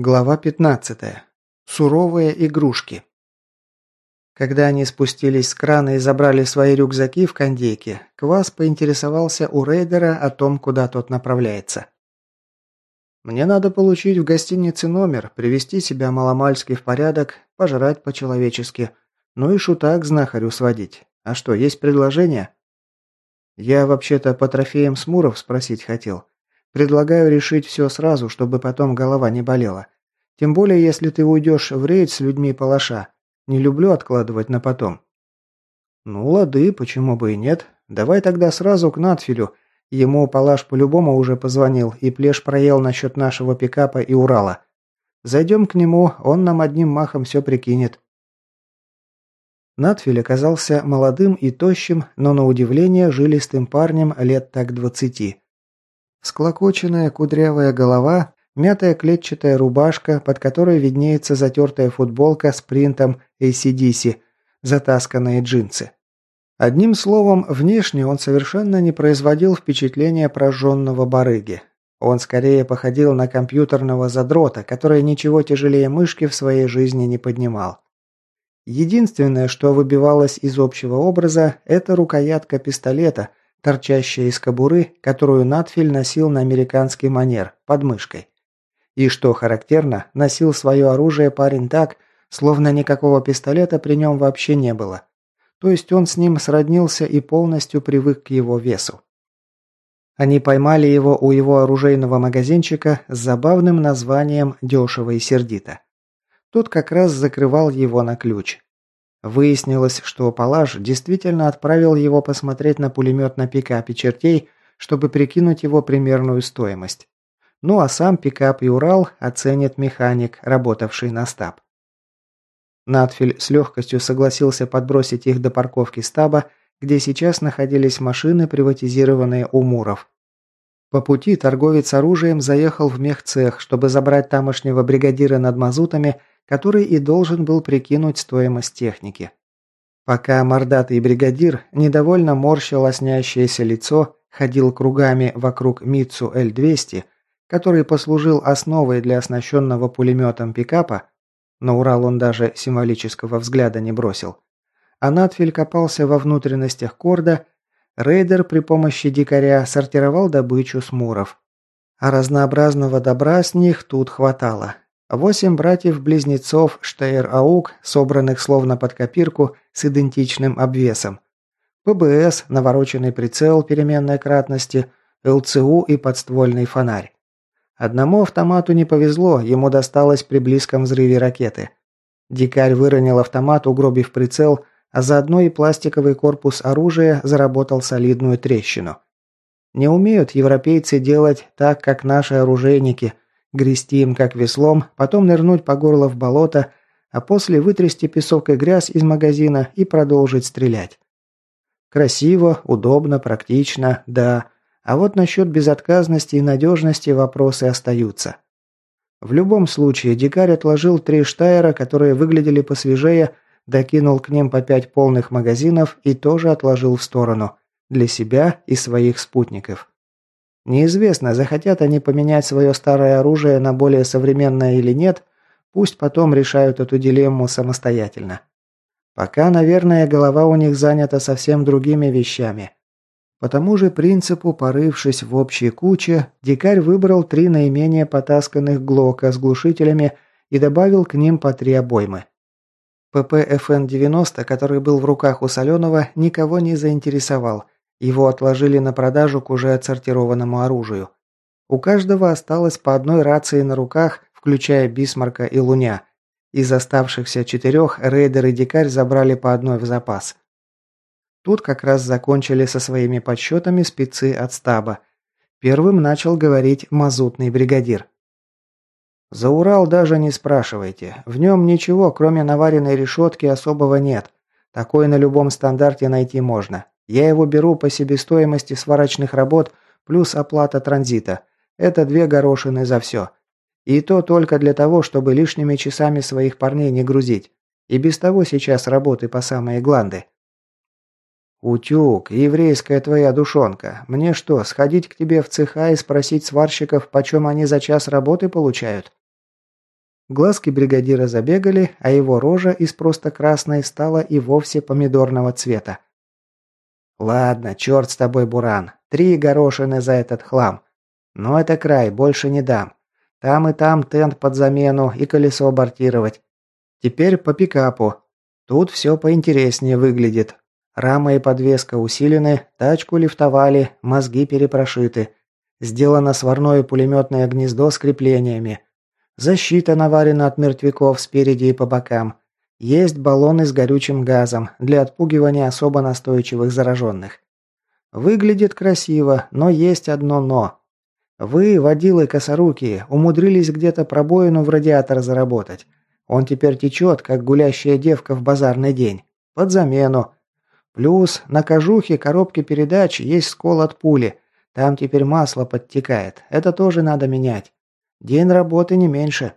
Глава 15. Суровые игрушки. Когда они спустились с крана и забрали свои рюкзаки в кондейке, Квас поинтересовался у рейдера о том, куда тот направляется. «Мне надо получить в гостинице номер, привести себя маломальски в порядок, пожрать по-человечески, ну и шутак знахарю сводить. А что, есть предложение?» «Я вообще-то по трофеям Смуров спросить хотел. Предлагаю решить все сразу, чтобы потом голова не болела. Тем более, если ты уйдешь в рейд с людьми палаша. Не люблю откладывать на потом». «Ну, лады, почему бы и нет. Давай тогда сразу к Натфилю. Ему палаш по-любому уже позвонил и плешь проел насчет нашего пикапа и Урала. Зайдем к нему, он нам одним махом все прикинет». Натфиль оказался молодым и тощим, но на удивление жилистым парнем лет так двадцати. Склокоченная кудрявая голова, мятая клетчатая рубашка, под которой виднеется затертая футболка с принтом ACDC, затасканные джинсы. Одним словом, внешне он совершенно не производил впечатления прожженного барыги. Он скорее походил на компьютерного задрота, который ничего тяжелее мышки в своей жизни не поднимал. Единственное, что выбивалось из общего образа, это рукоятка пистолета, торчащая из кобуры, которую Натфиль носил на американский манер, под мышкой. И что характерно, носил свое оружие парень так, словно никакого пистолета при нем вообще не было. То есть он с ним сроднился и полностью привык к его весу. Они поймали его у его оружейного магазинчика с забавным названием «Дешево и сердито». Тот как раз закрывал его на ключ. Выяснилось, что Палаш действительно отправил его посмотреть на пулемет на пикапе чертей, чтобы прикинуть его примерную стоимость. Ну а сам пикап и Урал оценит механик, работавший на стаб. Натфиль с легкостью согласился подбросить их до парковки стаба, где сейчас находились машины, приватизированные у Муров. По пути торговец оружием заехал в мехцех, чтобы забрать тамошнего бригадира над мазутами который и должен был прикинуть стоимость техники. Пока мордатый бригадир недовольно морщил лоснящееся лицо, ходил кругами вокруг Митсу Л-200, который послужил основой для оснащенного пулеметом пикапа, на Урал он даже символического взгляда не бросил, а Натфиль копался во внутренностях корда, рейдер при помощи дикаря сортировал добычу с муров. А разнообразного добра с них тут хватало. Восемь братьев-близнецов Штейр-Аук, собранных словно под копирку с идентичным обвесом. ПБС, навороченный прицел переменной кратности, ЛЦУ и подствольный фонарь. Одному автомату не повезло, ему досталось при близком взрыве ракеты. Дикарь выронил автомат, угробив прицел, а заодно и пластиковый корпус оружия заработал солидную трещину. Не умеют европейцы делать так, как наши оружейники – грести им как веслом, потом нырнуть по горло в болото, а после вытрясти песок и грязь из магазина и продолжить стрелять. Красиво, удобно, практично, да. А вот насчет безотказности и надежности вопросы остаются. В любом случае, дикарь отложил три штайера, которые выглядели посвежее, докинул к ним по пять полных магазинов и тоже отложил в сторону. Для себя и своих спутников. Неизвестно, захотят они поменять свое старое оружие на более современное или нет, пусть потом решают эту дилемму самостоятельно. Пока, наверное, голова у них занята совсем другими вещами. По тому же принципу, порывшись в общей куче, дикарь выбрал три наименее потасканных глока с глушителями и добавил к ним по три обоймы. ПП-ФН-90, который был в руках у Соленова, никого не заинтересовал – его отложили на продажу к уже отсортированному оружию. У каждого осталось по одной рации на руках, включая Бисмарка и Луня. Из оставшихся четырех рейдер и дикарь забрали по одной в запас. Тут как раз закончили со своими подсчетами спецы от стаба. Первым начал говорить мазутный бригадир. «За Урал даже не спрашивайте. В нем ничего, кроме наваренной решетки, особого нет. Такой на любом стандарте найти можно. Я его беру по себестоимости сварочных работ плюс оплата транзита. Это две горошины за все. И то только для того, чтобы лишними часами своих парней не грузить. И без того сейчас работы по самые гланды. «Утюг, еврейская твоя душонка. Мне что, сходить к тебе в цеха и спросить сварщиков, почем они за час работы получают?» Глазки бригадира забегали, а его рожа из просто красной стала и вовсе помидорного цвета. «Ладно, черт с тобой, Буран. Три горошины за этот хлам. Но это край, больше не дам. Там и там тент под замену и колесо абортировать. Теперь по пикапу. Тут все поинтереснее выглядит. Рама и подвеска усилены, тачку лифтовали, мозги перепрошиты. Сделано сварное пулеметное гнездо с креплениями. Защита наварена от мертвяков спереди и по бокам. Есть баллоны с горючим газом для отпугивания особо настойчивых зараженных. Выглядит красиво, но есть одно «но». Вы, водилы косорукие, умудрились где-то пробоину в радиатор заработать. Он теперь течет, как гулящая девка в базарный день. Под замену. Плюс на кожухе коробки передач есть скол от пули. Там теперь масло подтекает. Это тоже надо менять. День работы не меньше.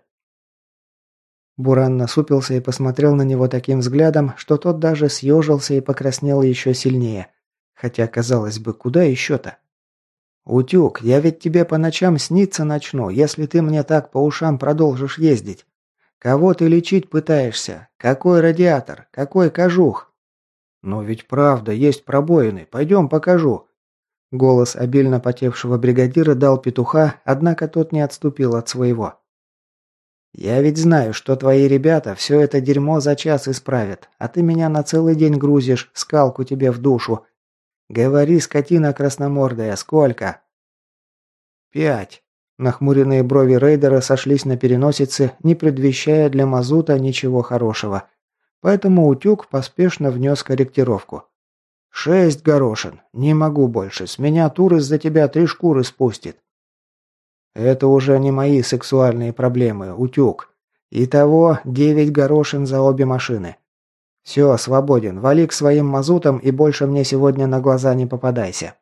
Буран насупился и посмотрел на него таким взглядом, что тот даже съежился и покраснел еще сильнее. Хотя, казалось бы, куда еще-то? «Утюг, я ведь тебе по ночам сниться начну, если ты мне так по ушам продолжишь ездить. Кого ты лечить пытаешься? Какой радиатор? Какой кожух?» «Но ведь правда, есть пробоины. Пойдем покажу». Голос обильно потевшего бригадира дал петуха, однако тот не отступил от своего. «Я ведь знаю, что твои ребята все это дерьмо за час исправят, а ты меня на целый день грузишь, скалку тебе в душу. Говори, скотина красномордая, сколько?» «Пять». Нахмуренные брови рейдера сошлись на переносице, не предвещая для мазута ничего хорошего. Поэтому утюг поспешно внес корректировку. «Шесть горошин. Не могу больше. С меня тур из-за тебя три шкуры спустит». Это уже не мои сексуальные проблемы, утюг. Итого девять горошин за обе машины. Все, свободен. Вали к своим мазутам и больше мне сегодня на глаза не попадайся.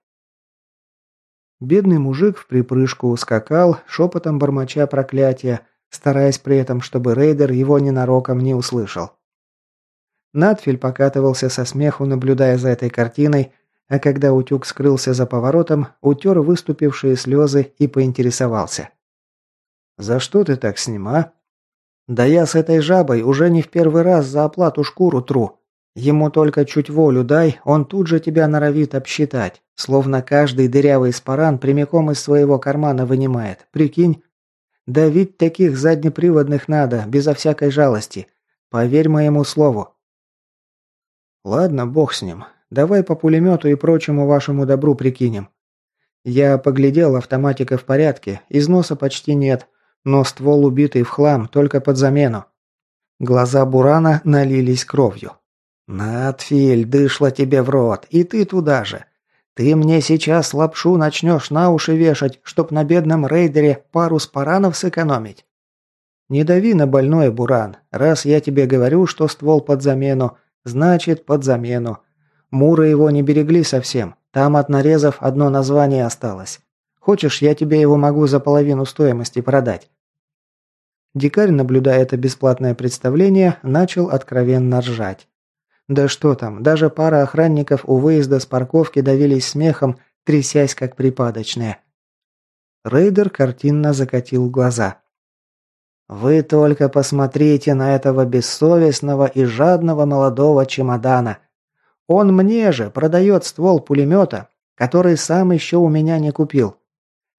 Бедный мужик в припрыжку ускакал, шепотом бормоча проклятия, стараясь при этом, чтобы рейдер его ненароком не услышал. Надфиль покатывался со смеху, наблюдая за этой картиной, а когда утюг скрылся за поворотом, утер выступившие слезы и поинтересовался. «За что ты так с ним, а?» «Да я с этой жабой уже не в первый раз за оплату шкуру тру. Ему только чуть волю дай, он тут же тебя норовит обсчитать, словно каждый дырявый спаран прямиком из своего кармана вынимает. Прикинь? Давить таких заднеприводных надо, безо всякой жалости. Поверь моему слову». «Ладно, бог с ним. Давай по пулемету и прочему вашему добру прикинем. Я поглядел, автоматика в порядке, износа почти нет, но ствол убитый в хлам, только под замену. Глаза Бурана налились кровью. «Надфиль, дышла тебе в рот, и ты туда же. Ты мне сейчас лапшу начнешь на уши вешать, чтоб на бедном рейдере пару спаранов сэкономить. Не дави на больное, Буран. Раз я тебе говорю, что ствол под замену, значит под замену. Муры его не берегли совсем. Там от нарезов одно название осталось. Хочешь, я тебе его могу за половину стоимости продать?» Дикарь, наблюдая это бесплатное представление, начал откровенно ржать. Да что там, даже пара охранников у выезда с парковки давились смехом, трясясь как припадочные. Рейдер картинно закатил глаза. «Вы только посмотрите на этого бессовестного и жадного молодого чемодана. Он мне же продает ствол пулемета, который сам еще у меня не купил.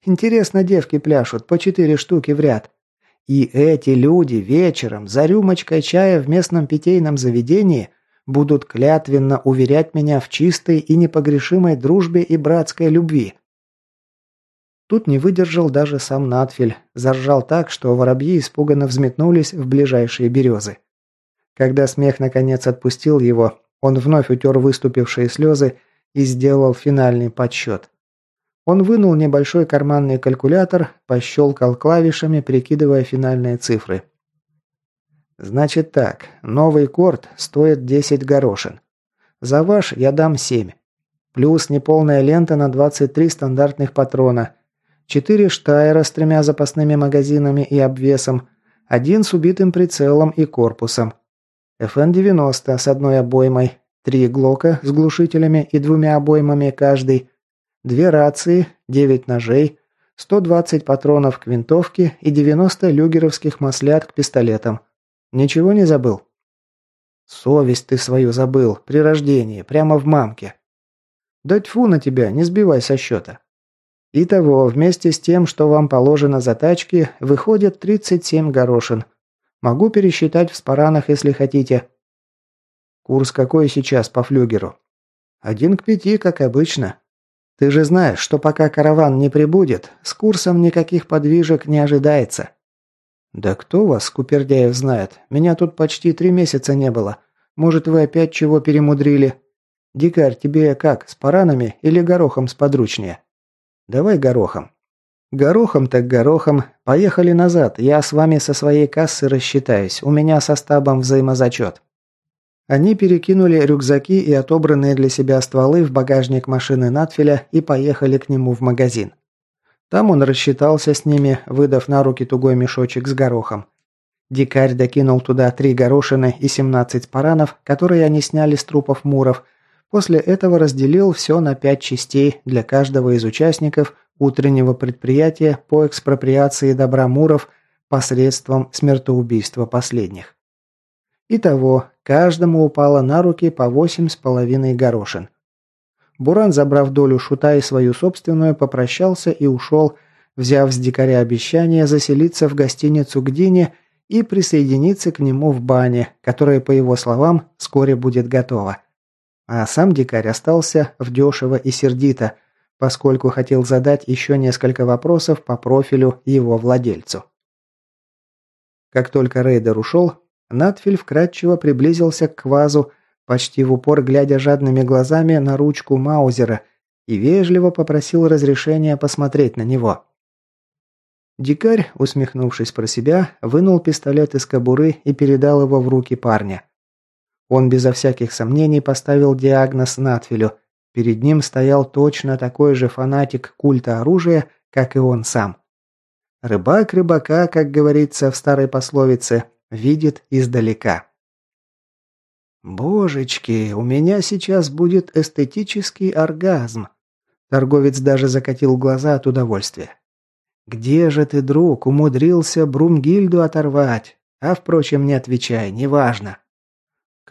Интересно, девки пляшут по четыре штуки в ряд. И эти люди вечером за рюмочкой чая в местном питейном заведении будут клятвенно уверять меня в чистой и непогрешимой дружбе и братской любви. Тут не выдержал даже сам Натфель, заржал так, что воробьи испуганно взметнулись в ближайшие березы. Когда смех наконец отпустил его, он вновь утер выступившие слезы и сделал финальный подсчет. Он вынул небольшой карманный калькулятор, пощелкал клавишами, прикидывая финальные цифры. «Значит так, новый корт стоит 10 горошин. За ваш я дам 7. Плюс неполная лента на 23 стандартных патрона, 4 штайра с тремя запасными магазинами и обвесом, один с убитым прицелом и корпусом, ФН-90 с одной обоймой, три Глока с глушителями и двумя обоймами каждый, две рации, девять ножей, 120 патронов к винтовке и 90 люгеровских маслят к пистолетам. Ничего не забыл? Совесть ты свою забыл, при рождении, прямо в мамке. Да тьфу на тебя, не сбивай со счета. Итого, вместе с тем, что вам положено за тачки, выходит 37 горошин. Могу пересчитать в спаранах, если хотите. Курс какой сейчас по флюгеру? Один к пяти, как обычно. Ты же знаешь, что пока караван не прибудет, с курсом никаких подвижек не ожидается. Да кто вас, Купердяев, знает? Меня тут почти три месяца не было. Может, вы опять чего перемудрили? Дикарь, тебе как, с паранами или горохом сподручнее? Давай горохом. Горохом так горохом. Поехали назад. Я с вами со своей кассы рассчитаюсь. У меня со стабом взаимозачет. Они перекинули рюкзаки и отобранные для себя стволы в багажник машины Натфиля и поехали к нему в магазин. Там он рассчитался с ними, выдав на руки тугой мешочек с горохом. Дикарь докинул туда три горошины и 17 паранов, которые они сняли с трупов муров – После этого разделил все на пять частей для каждого из участников утреннего предприятия по экспроприации добра Муров посредством смертоубийства последних. Итого, каждому упало на руки по восемь с половиной горошин. Буран, забрав долю шута и свою собственную, попрощался и ушел, взяв с дикаря обещание заселиться в гостиницу к Дине и присоединиться к нему в бане, которая, по его словам, вскоре будет готова. А сам дикарь остался в дешево и сердито, поскольку хотел задать еще несколько вопросов по профилю его владельцу. Как только рейдер ушел, Натфиль вкратчиво приблизился к квазу, почти в упор глядя жадными глазами на ручку Маузера и вежливо попросил разрешения посмотреть на него. Дикарь, усмехнувшись про себя, вынул пистолет из кобуры и передал его в руки парня. Он безо всяких сомнений поставил диагноз Натфилю. Перед ним стоял точно такой же фанатик культа оружия, как и он сам. Рыбак рыбака, как говорится в старой пословице, видит издалека. «Божечки, у меня сейчас будет эстетический оргазм!» Торговец даже закатил глаза от удовольствия. «Где же ты, друг, умудрился Брумгильду оторвать? А, впрочем, не отвечай, неважно.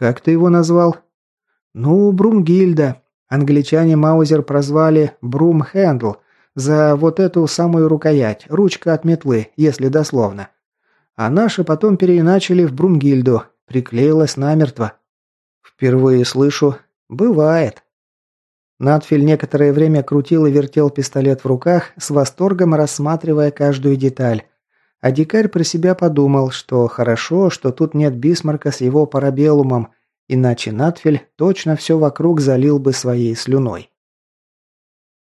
«Как ты его назвал?» «Ну, Брумгильда. Англичане Маузер прозвали Брумхендл за вот эту самую рукоять, ручка от метлы, если дословно. А наши потом переиначили в Брумгильду, приклеилась намертво. Впервые слышу. Бывает». Надфиль некоторое время крутил и вертел пистолет в руках, с восторгом рассматривая каждую деталь. А дикарь про себя подумал, что хорошо, что тут нет Бисмарка с его парабеллумом, иначе Натфель точно все вокруг залил бы своей слюной.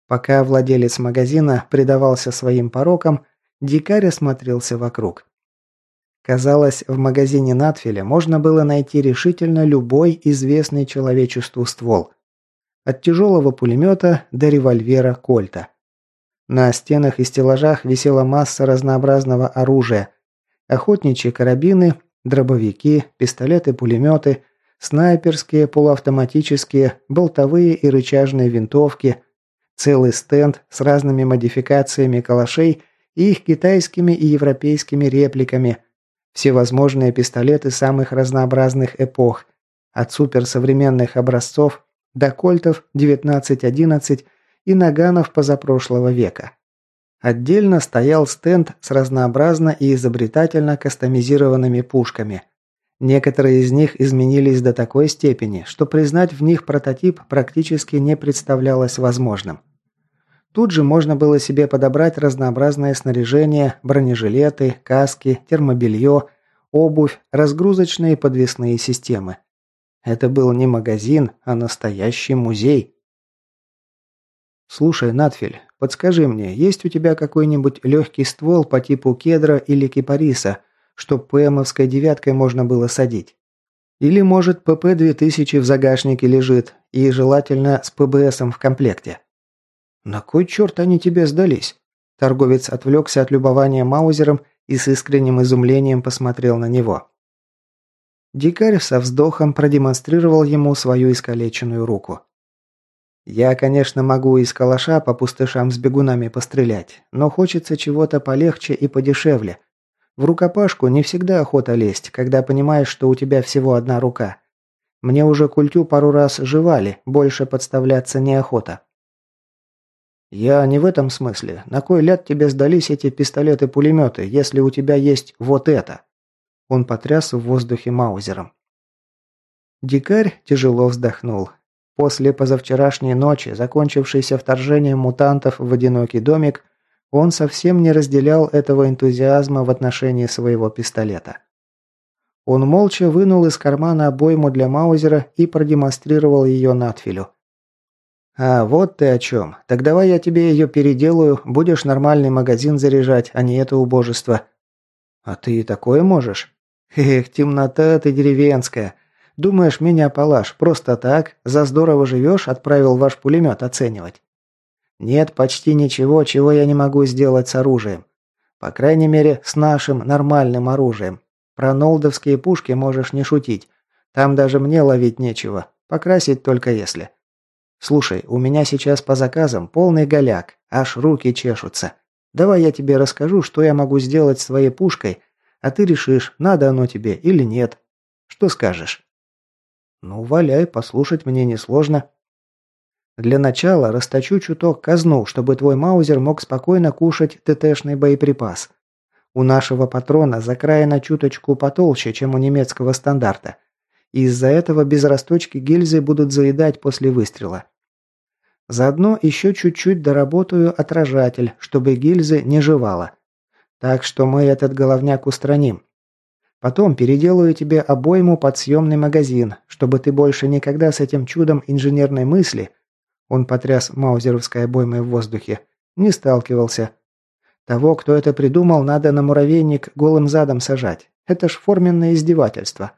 Пока владелец магазина предавался своим порокам, дикарь осмотрелся вокруг. Казалось, в магазине Натфеля можно было найти решительно любой известный человечеству ствол. От тяжелого пулемета до револьвера Кольта. На стенах и стеллажах висела масса разнообразного оружия. Охотничьи карабины, дробовики, пистолеты-пулеметы, снайперские, полуавтоматические, болтовые и рычажные винтовки, целый стенд с разными модификациями калашей и их китайскими и европейскими репликами, всевозможные пистолеты самых разнообразных эпох, от суперсовременных образцов до кольтов 1911 и наганов позапрошлого века. Отдельно стоял стенд с разнообразно и изобретательно кастомизированными пушками. Некоторые из них изменились до такой степени, что признать в них прототип практически не представлялось возможным. Тут же можно было себе подобрать разнообразное снаряжение, бронежилеты, каски, термобелье, обувь, разгрузочные подвесные системы. Это был не магазин, а настоящий музей. «Слушай, Натфель, подскажи мне, есть у тебя какой-нибудь легкий ствол по типу кедра или кипариса, чтоб ПМовской девяткой можно было садить? Или, может, ПП-2000 в загашнике лежит, и желательно с ПБСом в комплекте?» «На кой черт они тебе сдались?» Торговец отвлекся от любования Маузером и с искренним изумлением посмотрел на него. Дикарь со вздохом продемонстрировал ему свою искалеченную руку. Я, конечно, могу из калаша по пустышам с бегунами пострелять, но хочется чего-то полегче и подешевле. В рукопашку не всегда охота лезть, когда понимаешь, что у тебя всего одна рука. Мне уже культю пару раз жевали, больше подставляться неохота. Я не в этом смысле. На кой ляд тебе сдались эти пистолеты-пулеметы, если у тебя есть вот это? Он потряс в воздухе маузером. Дикарь тяжело вздохнул. После позавчерашней ночи, закончившейся вторжением мутантов в одинокий домик, он совсем не разделял этого энтузиазма в отношении своего пистолета. Он молча вынул из кармана обойму для Маузера и продемонстрировал ее Натфилю. «А, вот ты о чем. Так давай я тебе ее переделаю, будешь нормальный магазин заряжать, а не это убожество». «А ты и такое можешь?» «Эх, темнота ты деревенская. Думаешь, меня палаш просто так, за здорово живешь, отправил ваш пулемет оценивать?» «Нет почти ничего, чего я не могу сделать с оружием. По крайней мере, с нашим нормальным оружием. Про нолдовские пушки можешь не шутить. Там даже мне ловить нечего. Покрасить только если. Слушай, у меня сейчас по заказам полный голяк, аж руки чешутся. Давай я тебе расскажу, что я могу сделать с твоей пушкой, а ты решишь, надо оно тебе или нет. Что скажешь? Ну, валяй, послушать мне несложно. Для начала расточу чуток казну, чтобы твой маузер мог спокойно кушать ТТшный боеприпас. У нашего патрона закраина чуточку потолще, чем у немецкого стандарта. Из-за этого без расточки гильзы будут заедать после выстрела. Заодно еще чуть-чуть доработаю отражатель, чтобы гильзы не жевало. Так что мы этот головняк устраним. Потом переделаю тебе обойму под съемный магазин, чтобы ты больше никогда с этим чудом инженерной мысли, он потряс маузеровской обоймой в воздухе, не сталкивался. Того, кто это придумал, надо на муравейник голым задом сажать. Это ж форменное издевательство.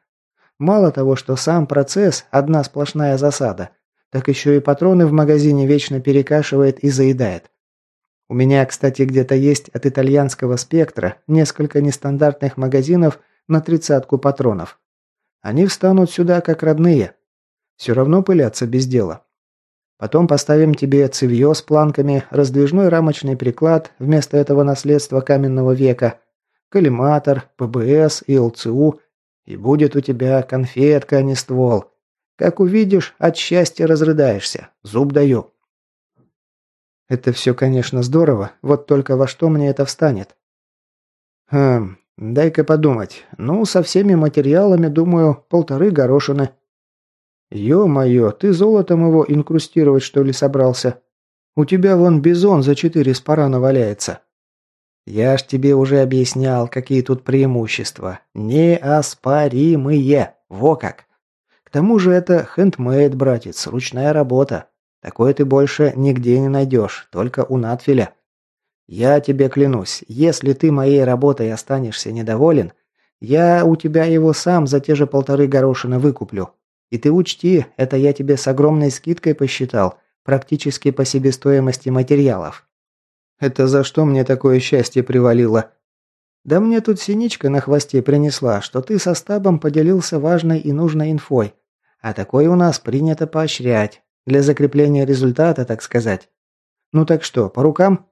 Мало того, что сам процесс – одна сплошная засада, так еще и патроны в магазине вечно перекашивает и заедает. У меня, кстати, где-то есть от итальянского спектра несколько нестандартных магазинов на тридцатку патронов. Они встанут сюда как родные. Все равно пылятся без дела. Потом поставим тебе цевье с планками, раздвижной рамочный приклад вместо этого наследства каменного века, коллиматор, ПБС и ЛЦУ и будет у тебя конфетка, а не ствол. Как увидишь, от счастья разрыдаешься. Зуб даю. Это все, конечно, здорово, вот только во что мне это встанет? Хм, дай-ка подумать. Ну, со всеми материалами, думаю, полторы горошины. Ё-моё, ты золотом его инкрустировать, что ли, собрался? У тебя вон бизон за четыре спарана валяется. Я ж тебе уже объяснял, какие тут преимущества. Неоспоримые. Во как. К тому же это хендмейд, братец, ручная работа. Такое ты больше нигде не найдешь, только у Натфиля. Я тебе клянусь, если ты моей работой останешься недоволен, я у тебя его сам за те же полторы горошины выкуплю. И ты учти, это я тебе с огромной скидкой посчитал, практически по себестоимости материалов. Это за что мне такое счастье привалило? Да мне тут синичка на хвосте принесла, что ты со стабом поделился важной и нужной инфой. А такое у нас принято поощрять. Для закрепления результата, так сказать. Ну так что, по рукам?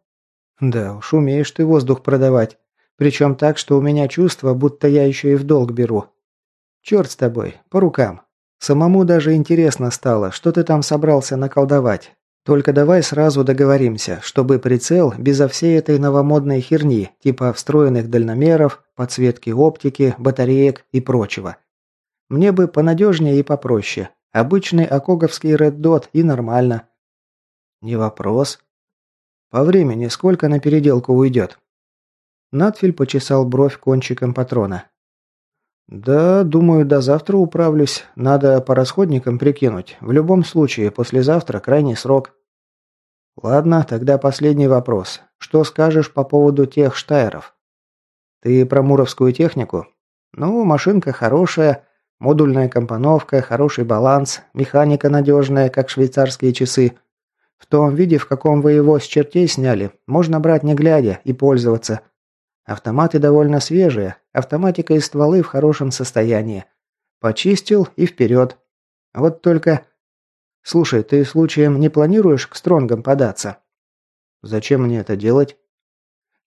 Да уж, умеешь ты воздух продавать. Причем так, что у меня чувство, будто я еще и в долг беру. Черт с тобой, по рукам. Самому даже интересно стало, что ты там собрался наколдовать. Только давай сразу договоримся, чтобы прицел безо всей этой новомодной херни, типа встроенных дальномеров, подсветки оптики, батареек и прочего. Мне бы понадежнее и попроще. Обычный окоговский Red Dot и нормально. Не вопрос. По времени сколько на переделку уйдет? Надфиль почесал бровь кончиком патрона. «Да, думаю, до завтра управлюсь. Надо по расходникам прикинуть. В любом случае, послезавтра крайний срок». «Ладно, тогда последний вопрос. Что скажешь по поводу тех штайеров?» «Ты про муровскую технику?» «Ну, машинка хорошая, модульная компоновка, хороший баланс, механика надежная, как швейцарские часы. В том виде, в каком вы его с чертей сняли, можно брать не глядя и пользоваться». Автоматы довольно свежие, автоматика и стволы в хорошем состоянии. Почистил и вперед. Вот только... Слушай, ты случаем не планируешь к Стронгам податься? Зачем мне это делать?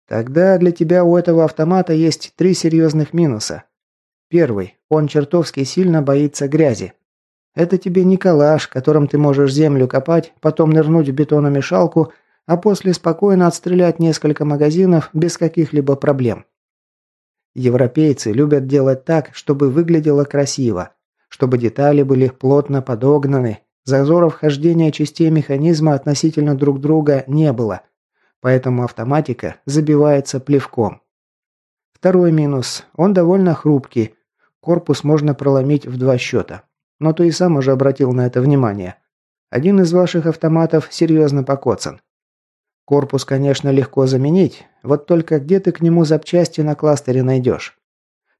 Тогда для тебя у этого автомата есть три серьезных минуса. Первый. Он чертовски сильно боится грязи. Это тебе не калаш, которым ты можешь землю копать, потом нырнуть в бетономешалку, а после спокойно отстрелять несколько магазинов без каких-либо проблем. Европейцы любят делать так, чтобы выглядело красиво, чтобы детали были плотно подогнаны, зазоров хождения частей механизма относительно друг друга не было, поэтому автоматика забивается плевком. Второй минус – он довольно хрупкий, корпус можно проломить в два счета. Но ты и сам уже обратил на это внимание. Один из ваших автоматов серьезно покоцан. Корпус, конечно, легко заменить, вот только где ты к нему запчасти на кластере найдешь?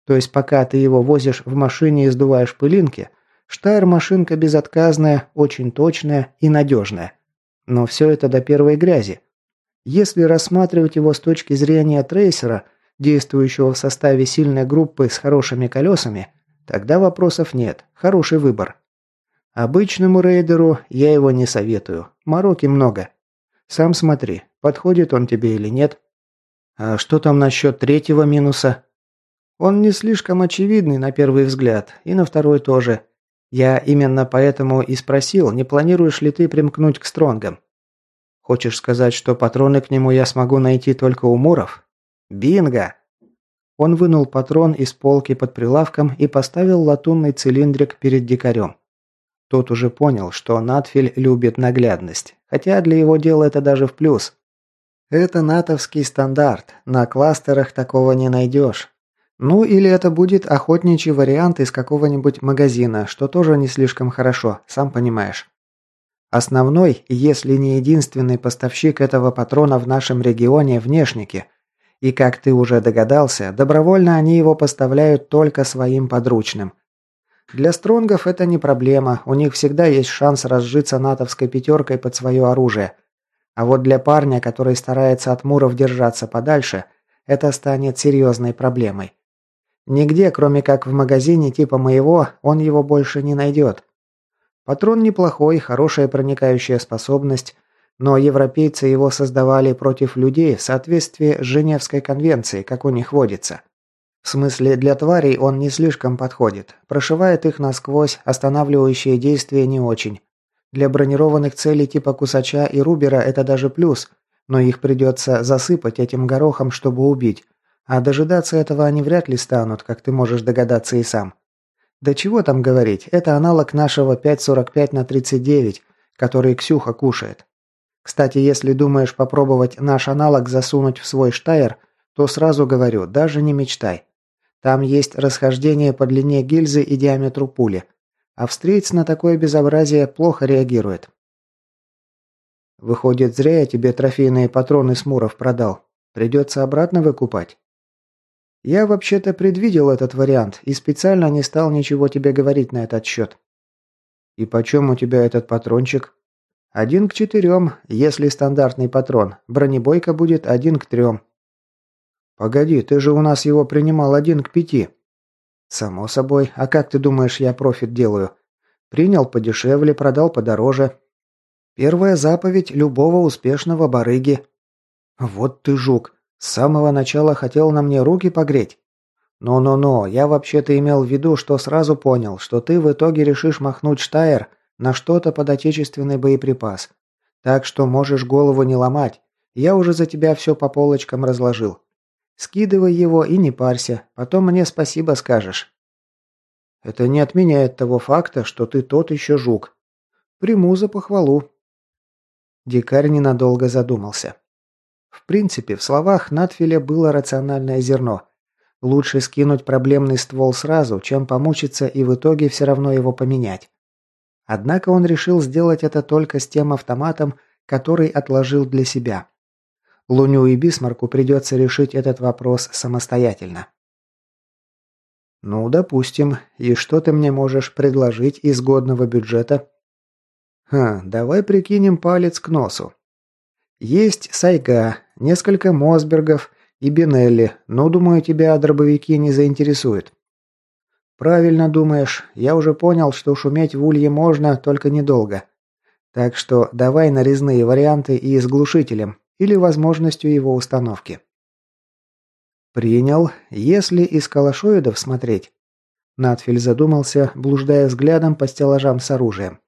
То есть пока ты его возишь в машине и сдуваешь пылинки, Штайр машинка безотказная, очень точная и надежная. Но все это до первой грязи. Если рассматривать его с точки зрения трейсера, действующего в составе сильной группы с хорошими колесами, Тогда вопросов нет. Хороший выбор. Обычному рейдеру я его не советую. Мороки много. Сам смотри, подходит он тебе или нет. А что там насчет третьего минуса? Он не слишком очевидный на первый взгляд, и на второй тоже. Я именно поэтому и спросил, не планируешь ли ты примкнуть к Стронгам. Хочешь сказать, что патроны к нему я смогу найти только у Муров? Бинго! Он вынул патрон из полки под прилавком и поставил латунный цилиндрик перед дикарем. Тот уже понял, что Натфель любит наглядность, хотя для его дела это даже в плюс. Это натовский стандарт, на кластерах такого не найдешь. Ну или это будет охотничий вариант из какого-нибудь магазина, что тоже не слишком хорошо, сам понимаешь. Основной, если не единственный поставщик этого патрона в нашем регионе – внешники – и, как ты уже догадался, добровольно они его поставляют только своим подручным. Для стронгов это не проблема, у них всегда есть шанс разжиться натовской пятеркой под свое оружие. А вот для парня, который старается от муров держаться подальше, это станет серьезной проблемой. Нигде, кроме как в магазине типа моего, он его больше не найдет. Патрон неплохой, хорошая проникающая способность, но европейцы его создавали против людей в соответствии с Женевской конвенцией, как у них водится. В смысле, для тварей он не слишком подходит. Прошивает их насквозь, останавливающие действия не очень. Для бронированных целей типа Кусача и Рубера это даже плюс, но их придется засыпать этим горохом, чтобы убить. А дожидаться этого они вряд ли станут, как ты можешь догадаться и сам. Да чего там говорить, это аналог нашего 5.45 на 39, который Ксюха кушает. Кстати, если думаешь попробовать наш аналог засунуть в свой штайр, то сразу говорю, даже не мечтай. Там есть расхождение по длине гильзы и диаметру пули. А встреть на такое безобразие плохо реагирует. Выходит, зря я тебе трофейные патроны с Муров продал. Придется обратно выкупать. Я вообще-то предвидел этот вариант и специально не стал ничего тебе говорить на этот счет. И почем у тебя этот патрончик? Один к четырем, если стандартный патрон. Бронебойка будет один к трем. Погоди, ты же у нас его принимал один к пяти. Само собой. А как ты думаешь, я профит делаю? Принял подешевле, продал подороже. Первая заповедь любого успешного барыги. Вот ты жук. С самого начала хотел на мне руки погреть. «Ну-ну-ну, я вообще-то имел в виду, что сразу понял, что ты в итоге решишь махнуть Штайр на что-то под отечественный боеприпас. Так что можешь голову не ломать. Я уже за тебя все по полочкам разложил. Скидывай его и не парься, потом мне спасибо скажешь. Это не отменяет того факта, что ты тот еще жук. Приму за похвалу. Дикарь ненадолго задумался. В принципе, в словах Натфиля было рациональное зерно. Лучше скинуть проблемный ствол сразу, чем помучиться и в итоге все равно его поменять. Однако он решил сделать это только с тем автоматом, который отложил для себя. Луню и Бисмарку придется решить этот вопрос самостоятельно. «Ну, допустим. И что ты мне можешь предложить из годного бюджета?» «Ха, давай прикинем палец к носу. Есть Сайга, несколько Мосбергов и Бинелли, но, думаю, тебя дробовики не заинтересуют. «Правильно думаешь. Я уже понял, что шуметь в улье можно, только недолго. Так что давай нарезные варианты и с глушителем, или возможностью его установки. Принял, если из калашоидов смотреть. Натфиль задумался, блуждая взглядом по стеллажам с оружием.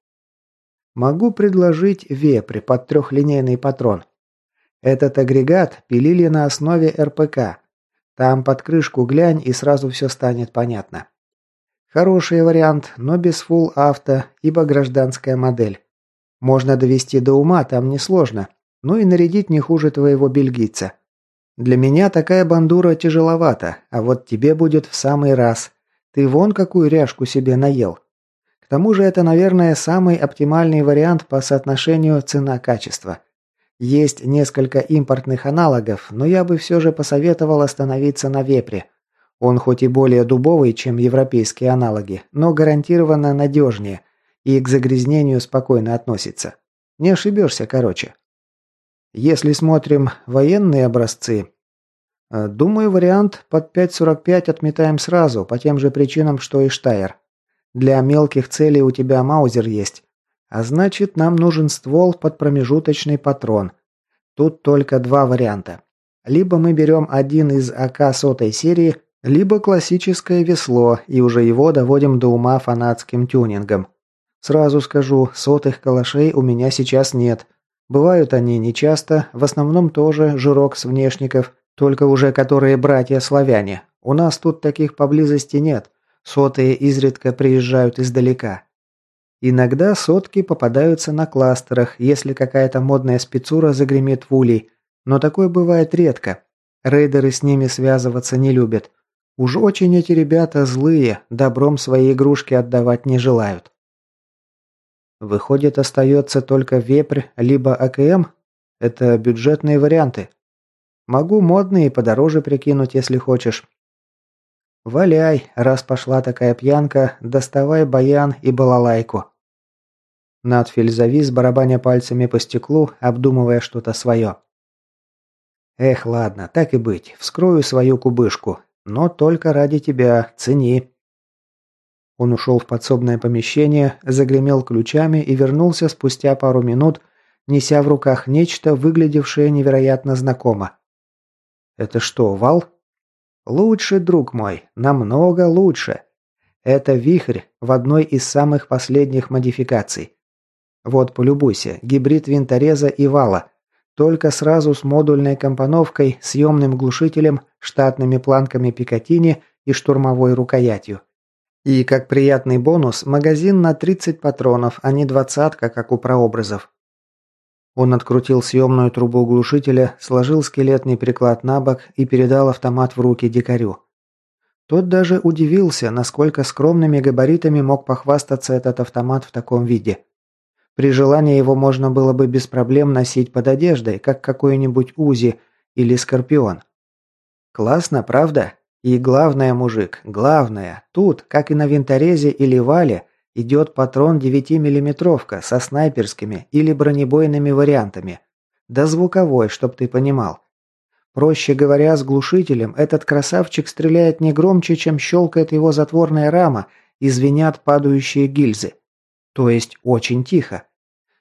Могу предложить вепрь под трехлинейный патрон. Этот агрегат пилили на основе РПК. Там под крышку глянь и сразу все станет понятно. Хороший вариант, но без full авто, ибо гражданская модель. Можно довести до ума, там несложно. Ну и нарядить не хуже твоего бельгийца. Для меня такая бандура тяжеловата, а вот тебе будет в самый раз. Ты вон какую ряжку себе наел. К тому же это, наверное, самый оптимальный вариант по соотношению цена-качество. Есть несколько импортных аналогов, но я бы все же посоветовал остановиться на вепре. Он хоть и более дубовый, чем европейские аналоги, но гарантированно надежнее и к загрязнению спокойно относится. Не ошибешься, короче. Если смотрим военные образцы, э, думаю, вариант под 5.45 отметаем сразу, по тем же причинам, что и Штайр. Для мелких целей у тебя маузер есть, а значит, нам нужен ствол под промежуточный патрон. Тут только два варианта. Либо мы берем один из АК сотой серии, либо классическое весло, и уже его доводим до ума фанатским тюнингом. Сразу скажу, сотых калашей у меня сейчас нет. Бывают они нечасто, в основном тоже жирок с внешников, только уже которые братья-славяне. У нас тут таких поблизости нет. Сотые изредка приезжают издалека. Иногда сотки попадаются на кластерах, если какая-то модная спецура загремит в улей, но такое бывает редко. Рейдеры с ними связываться не любят. Уж очень эти ребята злые, добром свои игрушки отдавать не желают. Выходит, остается только вепрь, либо АКМ? Это бюджетные варианты. Могу модные подороже прикинуть, если хочешь. «Валяй, раз пошла такая пьянка, доставай баян и балалайку». Надфиль завис, барабаня пальцами по стеклу, обдумывая что-то свое. «Эх, ладно, так и быть, вскрою свою кубышку, но только ради тебя, цени». Он ушел в подсобное помещение, загремел ключами и вернулся спустя пару минут, неся в руках нечто, выглядевшее невероятно знакомо. «Это что, вал?» Лучше, друг мой, намного лучше. Это вихрь в одной из самых последних модификаций. Вот, полюбуйся, гибрид винтореза и вала. Только сразу с модульной компоновкой, съемным глушителем, штатными планками Пикатини и штурмовой рукоятью. И, как приятный бонус, магазин на 30 патронов, а не двадцатка, как у прообразов. Он открутил съемную трубу глушителя, сложил скелетный приклад на бок и передал автомат в руки дикарю. Тот даже удивился, насколько скромными габаритами мог похвастаться этот автомат в таком виде. При желании его можно было бы без проблем носить под одеждой, как какой-нибудь УЗИ или Скорпион. Классно, правда? И главное, мужик, главное, тут, как и на винторезе или вале, идет патрон 9-миллиметровка со снайперскими или бронебойными вариантами. Да звуковой, чтоб ты понимал. Проще говоря, с глушителем этот красавчик стреляет не громче, чем щелкает его затворная рама и звенят падающие гильзы. То есть очень тихо.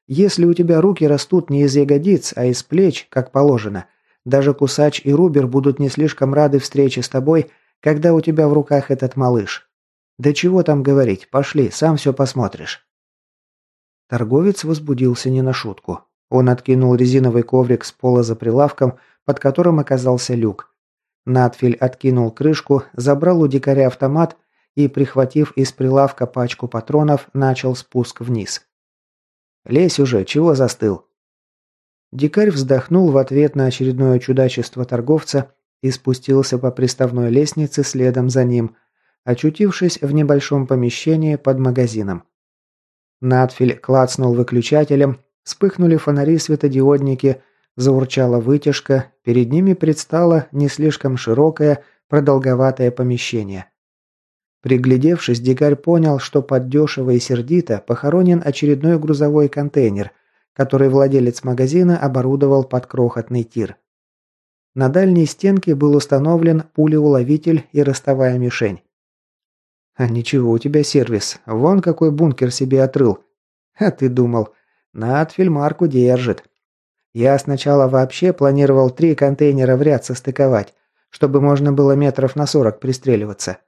Если у тебя руки растут не из ягодиц, а из плеч, как положено, даже Кусач и Рубер будут не слишком рады встрече с тобой, когда у тебя в руках этот малыш. Да чего там говорить, пошли, сам все посмотришь. Торговец возбудился не на шутку. Он откинул резиновый коврик с пола за прилавком, под которым оказался люк. Надфиль откинул крышку, забрал у дикаря автомат и, прихватив из прилавка пачку патронов, начал спуск вниз. «Лезь уже, чего застыл?» Дикарь вздохнул в ответ на очередное чудачество торговца и спустился по приставной лестнице следом за ним – очутившись в небольшом помещении под магазином. Надфиль клацнул выключателем, вспыхнули фонари-светодиодники, заурчала вытяжка, перед ними предстало не слишком широкое, продолговатое помещение. Приглядевшись, дикарь понял, что под дешево и сердито похоронен очередной грузовой контейнер, который владелец магазина оборудовал под крохотный тир. На дальней стенке был установлен пулеуловитель и ростовая мишень. А ничего у тебя сервис. Вон какой бункер себе отрыл. А ты думал. Надфиль марку держит. Я сначала вообще планировал три контейнера в ряд состыковать, чтобы можно было метров на сорок пристреливаться.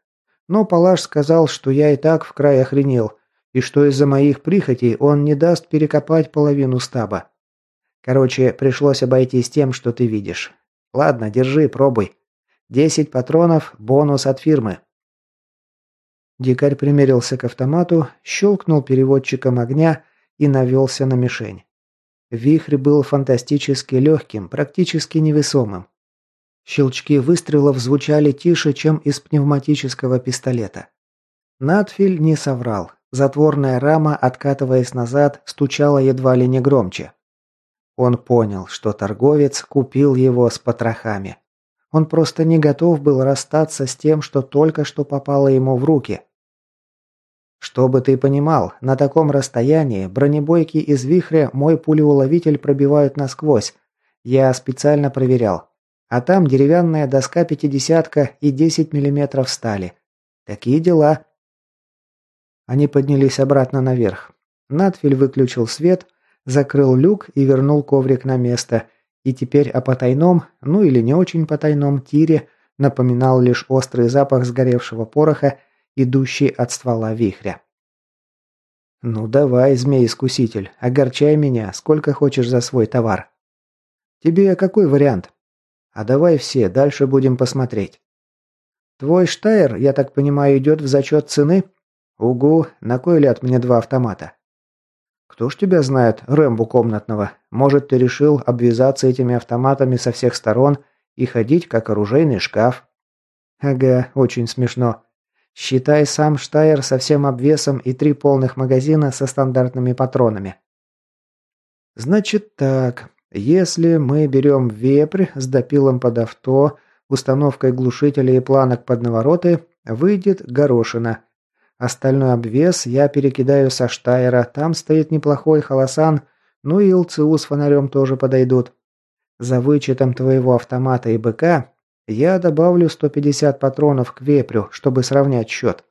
Но Палаш сказал, что я и так в край охренел, и что из-за моих прихотей он не даст перекопать половину стаба. Короче, пришлось обойтись тем, что ты видишь. Ладно, держи, пробуй. Десять патронов, бонус от фирмы. Дикарь примерился к автомату, щелкнул переводчиком огня и навелся на мишень. Вихрь был фантастически легким, практически невесомым. Щелчки выстрелов звучали тише, чем из пневматического пистолета. Надфиль не соврал. Затворная рама, откатываясь назад, стучала едва ли не громче. Он понял, что торговец купил его с потрохами. Он просто не готов был расстаться с тем, что только что попало ему в руки. Чтобы ты понимал, на таком расстоянии бронебойки из вихря мой пулеуловитель пробивают насквозь. Я специально проверял. А там деревянная доска пятидесятка и 10 миллиметров стали. Такие дела. Они поднялись обратно наверх. Надфиль выключил свет, закрыл люк и вернул коврик на место. И теперь о потайном, ну или не очень потайном тире напоминал лишь острый запах сгоревшего пороха, идущий от ствола вихря. «Ну давай, змей-искуситель, огорчай меня, сколько хочешь за свой товар». «Тебе какой вариант?» «А давай все, дальше будем посмотреть». «Твой Штайр, я так понимаю, идет в зачет цены?» «Угу, на кой ляд мне два автомата?» «Кто ж тебя знает, Рэмбу комнатного? Может, ты решил обвязаться этими автоматами со всех сторон и ходить, как оружейный шкаф?» «Ага, очень смешно. Считай сам Штайр со всем обвесом и три полных магазина со стандартными патронами». «Значит так, если мы берем вепрь с допилом под авто, установкой глушителя и планок под навороты, выйдет горошина». Остальной обвес я перекидаю со Штайера, там стоит неплохой холосан, ну и ЛЦУ с фонарем тоже подойдут. За вычетом твоего автомата и БК я добавлю 150 патронов к вепрю, чтобы сравнять счет.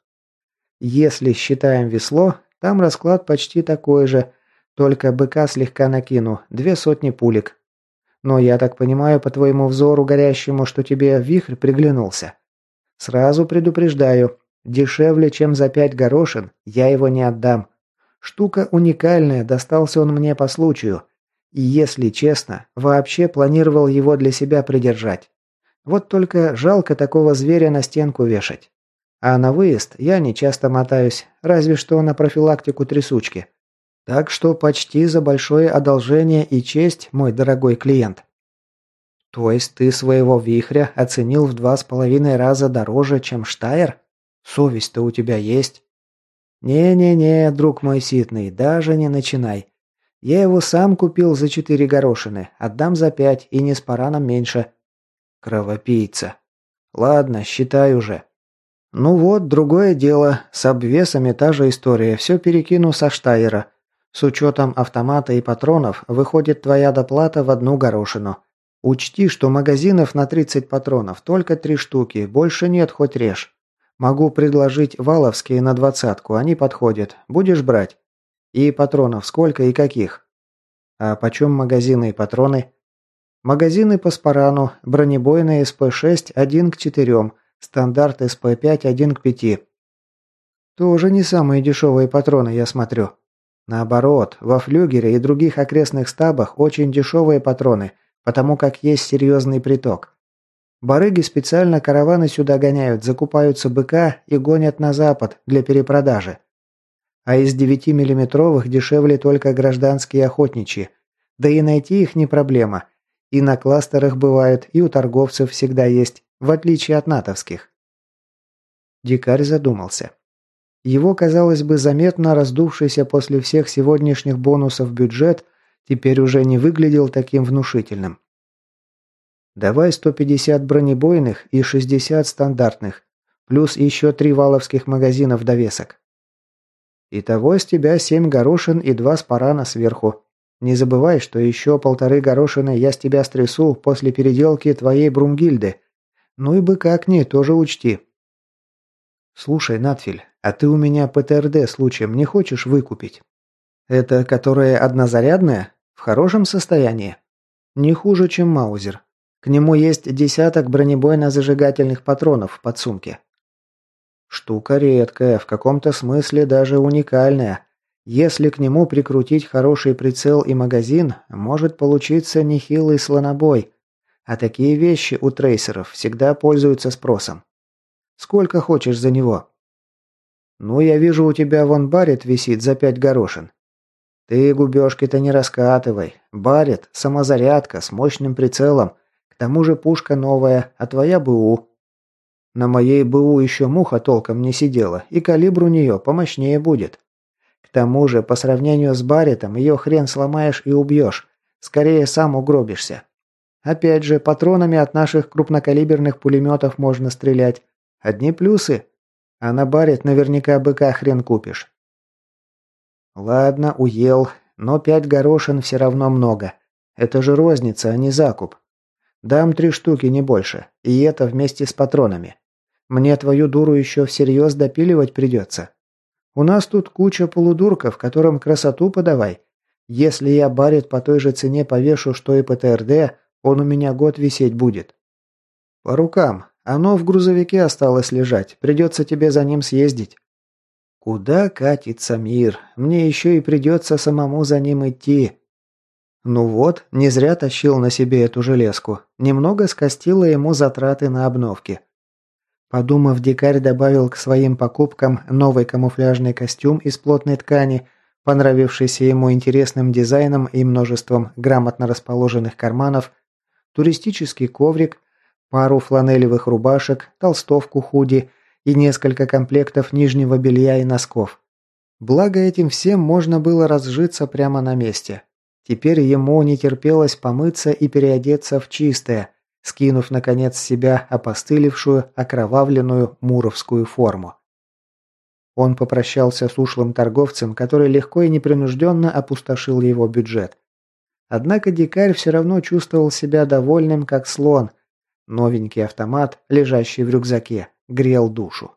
Если считаем весло, там расклад почти такой же, только БК слегка накину, две сотни пулек. Но я так понимаю по твоему взору горящему, что тебе вихрь приглянулся. Сразу предупреждаю, Дешевле, чем за пять горошин, я его не отдам. Штука уникальная, достался он мне по случаю. И если честно, вообще планировал его для себя придержать. Вот только жалко такого зверя на стенку вешать. А на выезд я не часто мотаюсь, разве что на профилактику трясучки. Так что почти за большое одолжение и честь, мой дорогой клиент. То есть ты своего вихря оценил в два с половиной раза дороже, чем Штайр? Совесть-то у тебя есть?» «Не-не-не, друг мой ситный, даже не начинай. Я его сам купил за четыре горошины, отдам за пять и не с параном меньше». «Кровопийца. Ладно, считай уже». «Ну вот, другое дело. С обвесами та же история. Все перекину со Штайера. С учетом автомата и патронов выходит твоя доплата в одну горошину. Учти, что магазинов на 30 патронов только три штуки, больше нет, хоть режь. Могу предложить валовские на двадцатку, они подходят. Будешь брать? И патронов сколько и каких? А почем магазины и патроны? Магазины по спарану, бронебойные СП-6 1 к 4, стандарт СП-5 1 к 5. Тоже не самые дешевые патроны, я смотрю. Наоборот, во флюгере и других окрестных стабах очень дешевые патроны, потому как есть серьезный приток. Барыги специально караваны сюда гоняют, закупаются быка и гонят на запад для перепродажи. А из 9-миллиметровых дешевле только гражданские охотничьи. Да и найти их не проблема. И на кластерах бывают, и у торговцев всегда есть, в отличие от натовских. Дикарь задумался. Его, казалось бы, заметно раздувшийся после всех сегодняшних бонусов бюджет теперь уже не выглядел таким внушительным. Давай 150 бронебойных и 60 стандартных, плюс еще три валовских магазина в довесок. Итого с тебя 7 горошин и 2 спарана сверху. Не забывай, что еще полторы горошины я с тебя стрясу после переделки твоей Брумгильды. Ну и быка к ней тоже учти. Слушай, Натфиль, а ты у меня ПТРД случаем не хочешь выкупить? Это которое однозарядное? В хорошем состоянии? Не хуже, чем Маузер. К нему есть десяток бронебойно-зажигательных патронов в подсумке. Штука редкая, в каком-то смысле даже уникальная. Если к нему прикрутить хороший прицел и магазин, может получиться нехилый слонобой. А такие вещи у трейсеров всегда пользуются спросом. Сколько хочешь за него? Ну, я вижу, у тебя вон барит висит за пять горошин. Ты губежки-то не раскатывай. Барит – самозарядка с мощным прицелом. Тому же пушка новая, а твоя БУ. На моей БУ еще муха толком не сидела, и калибр у нее помощнее будет. К тому же, по сравнению с баритом, ее хрен сломаешь и убьешь. Скорее сам угробишься. Опять же, патронами от наших крупнокалиберных пулеметов можно стрелять. Одни плюсы. А на барит наверняка быка хрен купишь. Ладно, уел, но пять горошин все равно много. Это же розница, а не закуп. Дам три штуки, не больше. И это вместе с патронами. Мне твою дуру еще всерьез допиливать придется. У нас тут куча полудурков, которым красоту подавай. Если я барит по той же цене повешу, что и ПТРД, он у меня год висеть будет. По рукам. Оно в грузовике осталось лежать. Придется тебе за ним съездить. Куда катится мир? Мне еще и придется самому за ним идти. Ну вот, не зря тащил на себе эту железку. Немного скостило ему затраты на обновки. Подумав, дикарь добавил к своим покупкам новый камуфляжный костюм из плотной ткани, понравившийся ему интересным дизайном и множеством грамотно расположенных карманов, туристический коврик, пару фланелевых рубашек, толстовку худи – и несколько комплектов нижнего белья и носков. Благо этим всем можно было разжиться прямо на месте. Теперь ему не терпелось помыться и переодеться в чистое, скинув, наконец, с себя опостылевшую, окровавленную муровскую форму. Он попрощался с ушлым торговцем, который легко и непринужденно опустошил его бюджет. Однако дикарь все равно чувствовал себя довольным, как слон. Новенький автомат, лежащий в рюкзаке, грел душу.